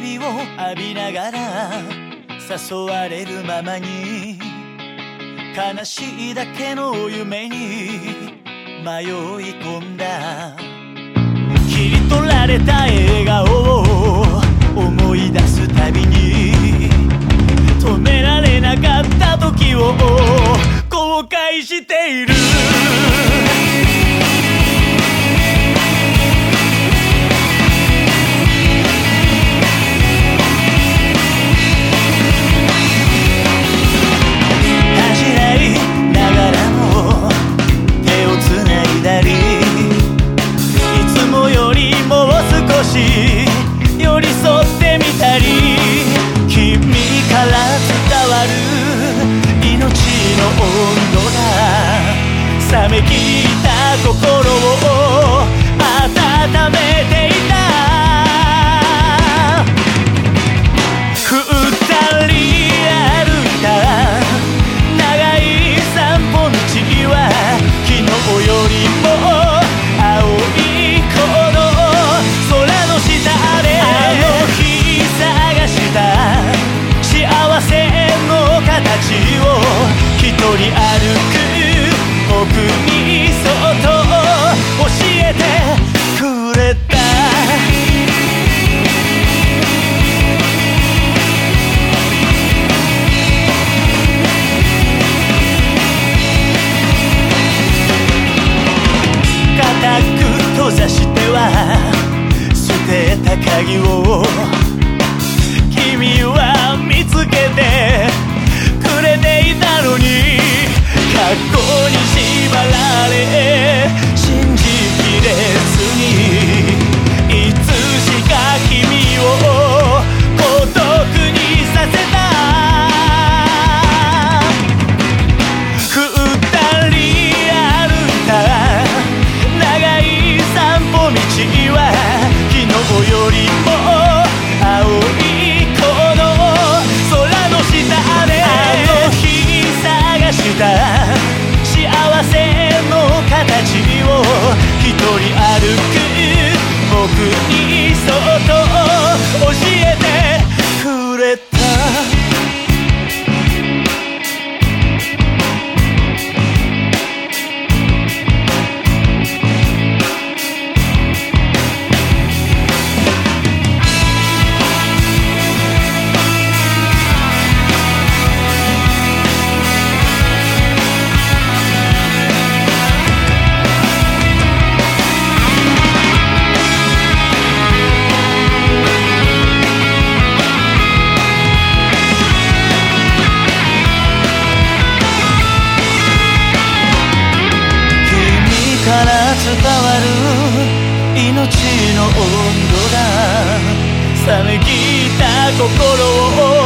びを浴びながら誘われるままに悲しいだけの夢に迷い込んだ。切り取られた笑顔を思い出すたびに止められなかった時を後悔している。少し寄り添ってみたり一人歩く僕にそっと教えてくれた。固く閉ざしては捨てた鍵を。君は見つけて命の温度が冷めきった心を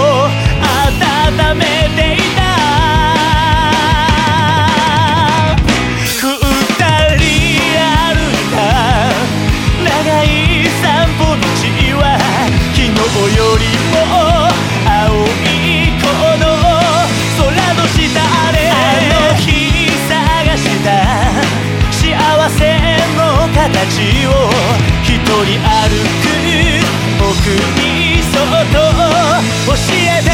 えて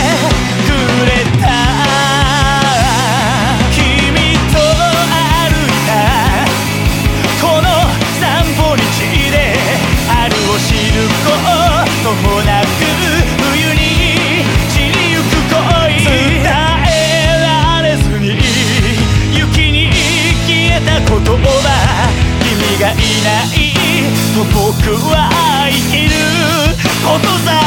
くれた君と歩いたこの散歩道で春を知ることもなく冬に散りゆく恋伝えられずに雪に消えた言葉君がいないと僕は生きることさ